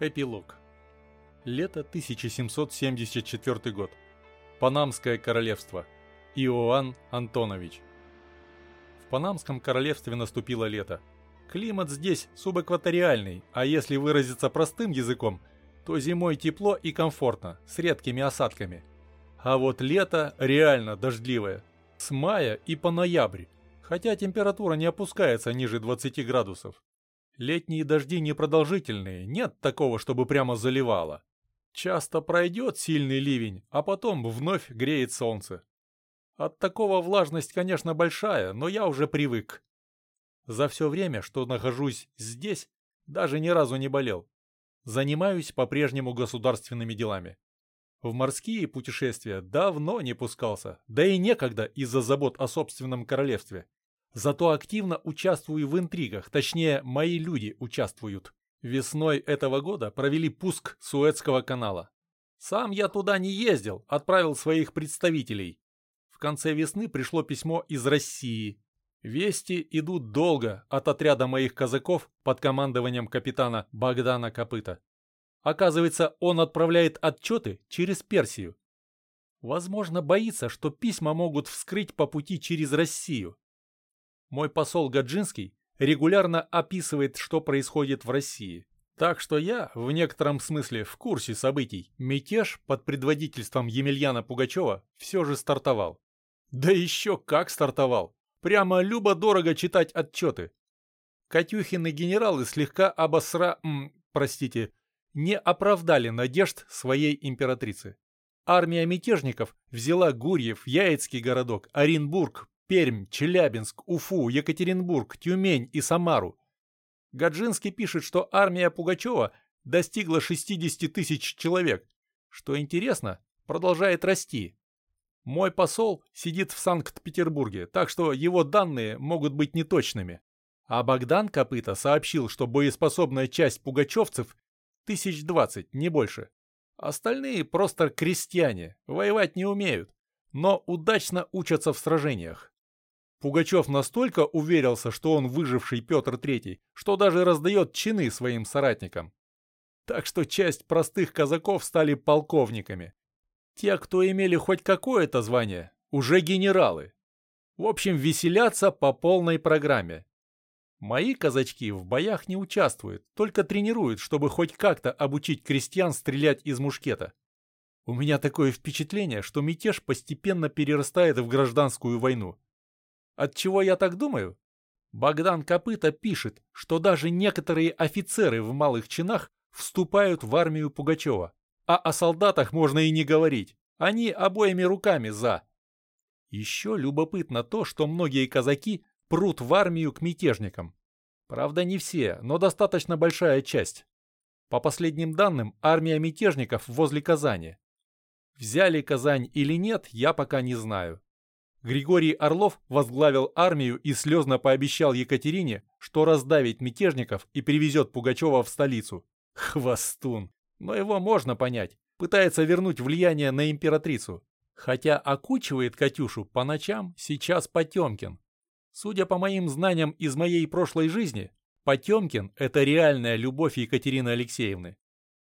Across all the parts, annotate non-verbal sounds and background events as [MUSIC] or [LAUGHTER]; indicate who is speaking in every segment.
Speaker 1: Эпилог. Лето 1774 год. Панамское королевство. Иоанн Антонович. В Панамском королевстве наступило лето. Климат здесь субэкваториальный, а если выразиться простым языком, то зимой тепло и комфортно, с редкими осадками. А вот лето реально дождливое. С мая и по ноябрь, хотя температура не опускается ниже 20 градусов. Летние дожди непродолжительные, нет такого, чтобы прямо заливало. Часто пройдет сильный ливень, а потом вновь греет солнце. От такого влажность, конечно, большая, но я уже привык. За все время, что нахожусь здесь, даже ни разу не болел. Занимаюсь по-прежнему государственными делами. В морские путешествия давно не пускался, да и некогда из-за забот о собственном королевстве. Зато активно участвую в интригах, точнее, мои люди участвуют. Весной этого года провели пуск Суэцкого канала. Сам я туда не ездил, отправил своих представителей. В конце весны пришло письмо из России. Вести идут долго от отряда моих казаков под командованием капитана Богдана Копыта. Оказывается, он отправляет отчеты через Персию. Возможно, боится, что письма могут вскрыть по пути через Россию. Мой посол Гаджинский регулярно описывает, что происходит в России. Так что я, в некотором смысле, в курсе событий. Мятеж под предводительством Емельяна Пугачева все же стартовал. Да еще как стартовал! Прямо любо-дорого читать отчеты. Катюхины генералы слегка обосра... М, простите, не оправдали надежд своей императрицы. Армия мятежников взяла Гурьев, Яицкий городок, Оренбург, Пермь, Челябинск, Уфу, Екатеринбург, Тюмень и Самару. Гаджинский пишет, что армия Пугачева достигла 60 тысяч человек. Что интересно, продолжает расти. Мой посол сидит в Санкт-Петербурге, так что его данные могут быть неточными. А Богдан Копыта сообщил, что боеспособная часть пугачевцев тысяч двадцать, не больше. Остальные просто крестьяне, воевать не умеют, но удачно учатся в сражениях. Пугачев настолько уверился, что он выживший Петр III, что даже раздает чины своим соратникам. Так что часть простых казаков стали полковниками. Те, кто имели хоть какое-то звание, уже генералы. В общем, веселятся по полной программе. Мои казачки в боях не участвуют, только тренируют, чтобы хоть как-то обучить крестьян стрелять из мушкета. У меня такое впечатление, что мятеж постепенно перерастает в гражданскую войну. От чего я так думаю? Богдан Копыта пишет, что даже некоторые офицеры в малых чинах вступают в армию Пугачева. А о солдатах можно и не говорить. Они обоими руками за. Еще любопытно то, что многие казаки прут в армию к мятежникам. Правда, не все, но достаточно большая часть. По последним данным, армия мятежников возле Казани. Взяли Казань или нет, я пока не знаю. Григорий Орлов возглавил армию и слезно пообещал Екатерине, что раздавит мятежников и привезет Пугачева в столицу. Хвостун. Но его можно понять. Пытается вернуть влияние на императрицу. Хотя окучивает Катюшу по ночам сейчас Потемкин. Судя по моим знаниям из моей прошлой жизни, Потемкин – это реальная любовь Екатерины Алексеевны.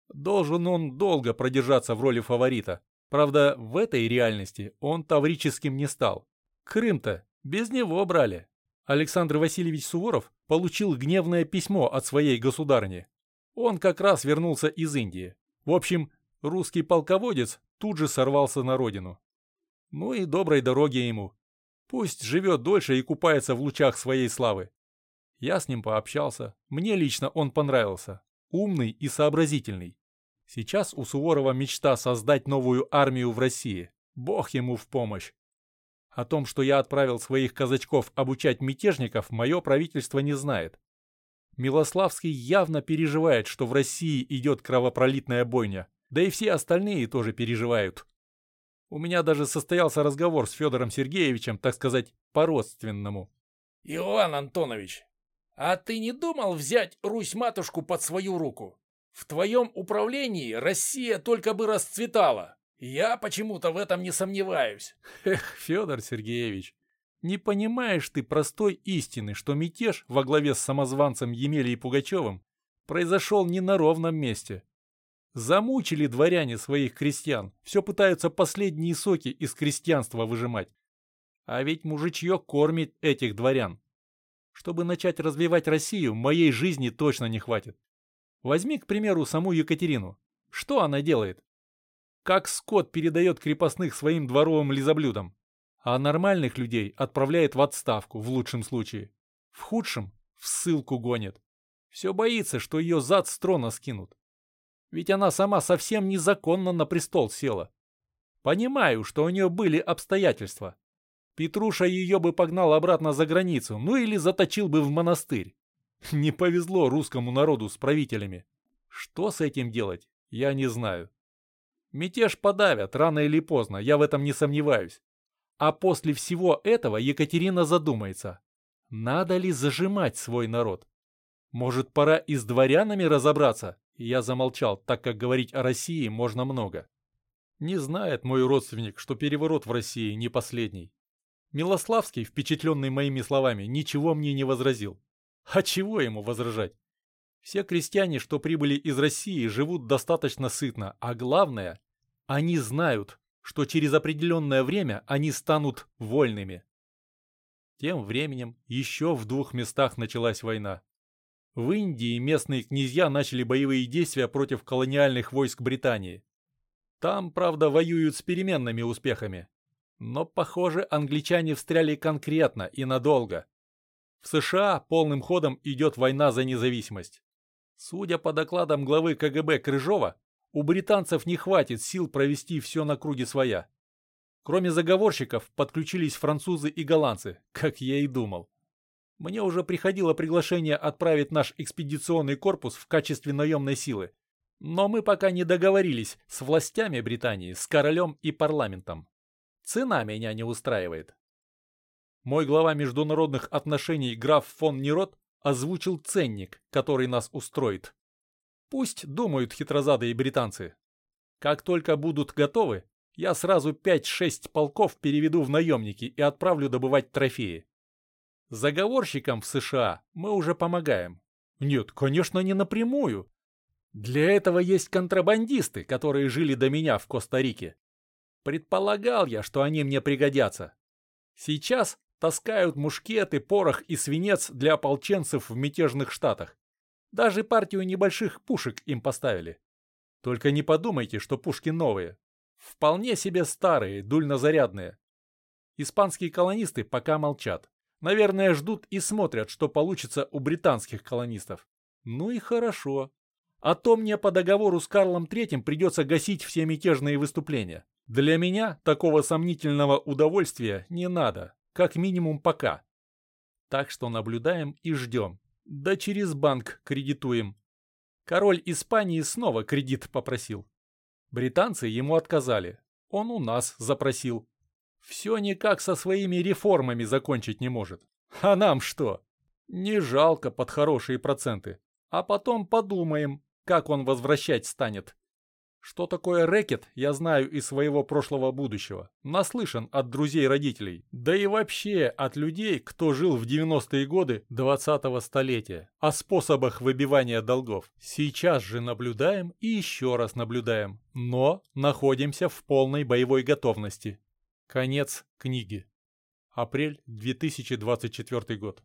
Speaker 1: Должен он долго продержаться в роли фаворита, Правда, в этой реальности он таврическим не стал. Крым-то без него брали. Александр Васильевич Суворов получил гневное письмо от своей государни. Он как раз вернулся из Индии. В общем, русский полководец тут же сорвался на родину. Ну и доброй дороги ему. Пусть живет дольше и купается в лучах своей славы. Я с ним пообщался. Мне лично он понравился. Умный и сообразительный. Сейчас у Суворова мечта создать новую армию в России. Бог ему в помощь. О том, что я отправил своих казачков обучать мятежников, мое правительство не знает. Милославский явно переживает, что в России идет кровопролитная бойня. Да и все остальные тоже переживают. У меня даже состоялся разговор с Федором Сергеевичем, так сказать, по-родственному.
Speaker 2: «Иоанн Антонович, а ты не думал взять Русь-матушку под свою руку? В твоем управлении Россия только бы расцветала. Я почему-то в этом не сомневаюсь.
Speaker 1: Эх, Федор Сергеевич, не понимаешь ты простой истины, что мятеж во главе с самозванцем Емелией Пугачевым произошел не на ровном месте. Замучили дворяне своих крестьян, все пытаются последние соки из крестьянства выжимать. А ведь мужичье кормит этих дворян. Чтобы начать развивать Россию, моей жизни точно не хватит. Возьми, к примеру, саму Екатерину. Что она делает? Как скот передает крепостных своим дворовым лизоблюдам. А нормальных людей отправляет в отставку, в лучшем случае. В худшем – в ссылку гонит. Все боится, что ее зад с трона скинут. Ведь она сама совсем незаконно на престол села. Понимаю, что у нее были обстоятельства. Петруша ее бы погнал обратно за границу, ну или заточил бы в монастырь. [LAUGHS] Не повезло русскому народу с правителями. Что с этим делать, я не знаю. Мятеж подавят, рано или поздно, я в этом не сомневаюсь. А после всего этого Екатерина задумается, надо ли зажимать свой народ. Может, пора и с дворянами разобраться? Я замолчал, так как говорить о России можно много. Не знает мой родственник, что переворот в России не последний. Милославский, впечатленный моими словами, ничего мне не возразил. А чего ему возражать? Все крестьяне, что прибыли из России, живут достаточно сытно, а главное, они знают, что через определенное время они станут вольными. Тем временем еще в двух местах началась война. В Индии местные князья начали боевые действия против колониальных войск Британии. Там, правда, воюют с переменными успехами. Но, похоже, англичане встряли конкретно и надолго. В США полным ходом идет война за независимость. Судя по докладам главы КГБ Крыжова, у британцев не хватит сил провести все на круге своя. Кроме заговорщиков, подключились французы и голландцы, как я и думал. Мне уже приходило приглашение отправить наш экспедиционный корпус в качестве наемной силы. Но мы пока не договорились с властями Британии, с королем и парламентом. Цена меня не устраивает. Мой глава международных отношений граф фон Нерот озвучил ценник, который нас устроит. Пусть думают хитрозадые британцы. Как только будут готовы, я сразу 5-6 полков переведу в наемники и отправлю добывать трофеи. Заговорщикам в США мы уже помогаем. Нет, конечно, не напрямую. Для этого есть контрабандисты, которые жили до меня в Коста-Рике. Предполагал я, что они мне пригодятся. Сейчас таскают мушкеты, порох и свинец для ополченцев в мятежных штатах. Даже партию небольших пушек им поставили. Только не подумайте, что пушки новые. Вполне себе старые, дульнозарядные. Испанские колонисты пока молчат. Наверное, ждут и смотрят, что получится у британских колонистов. Ну и хорошо. А то мне по договору с Карлом Третьим придется гасить все мятежные выступления. Для меня такого сомнительного удовольствия не надо. Как минимум пока. Так что наблюдаем и ждем. Да через банк кредитуем. Король Испании снова кредит попросил. Британцы ему отказали. Он у нас запросил. Все никак со своими реформами закончить не может. А нам что? Не жалко под хорошие проценты. А потом подумаем, как он возвращать станет. Что такое рэкет, я знаю из своего прошлого будущего. Наслышан от друзей-родителей. Да и вообще от людей, кто жил в 90-е годы 20-го столетия. О способах выбивания долгов. Сейчас же наблюдаем и еще раз наблюдаем. Но находимся в полной боевой готовности. Конец книги. Апрель 2024 год.